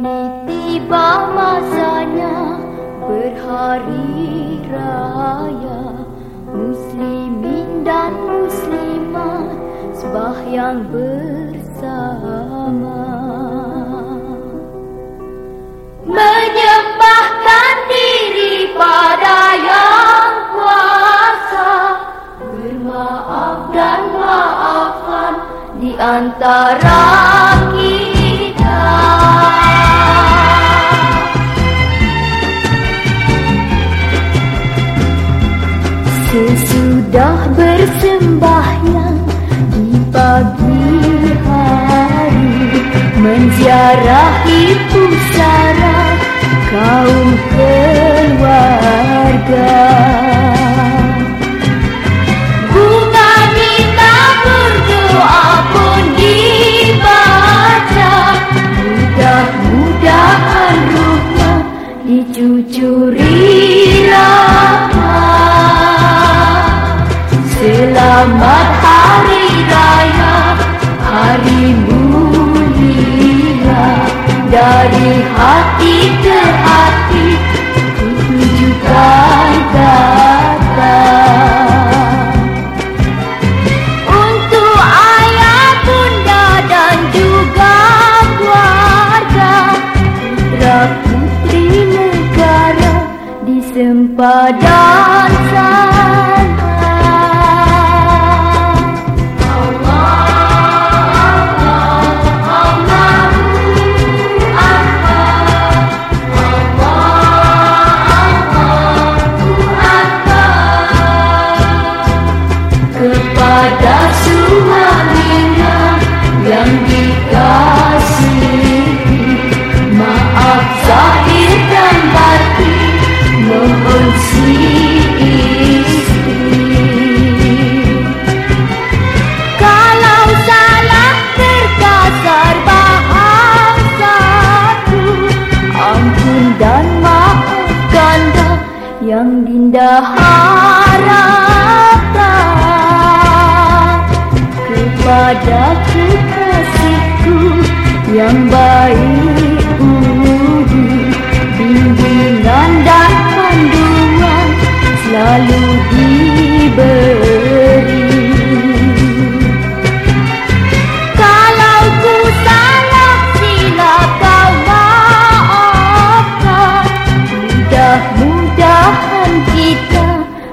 Kini tiba masanya berhari raya. Muslimin dan muslimat sembahyang bersama. Menyembahkan diri pada yang kuasa. Bermaaf dan maafkan di antara kita Sesudah bersembahyang di pagi hari Menziarahi Dari hati ke hati Tujukan kata. Untuk ayah bunda dan juga keluarga Putra putri negara Di sempadan sana yang dinda harapkan kepada kekasihku yang baik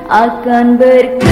akan berkekalan.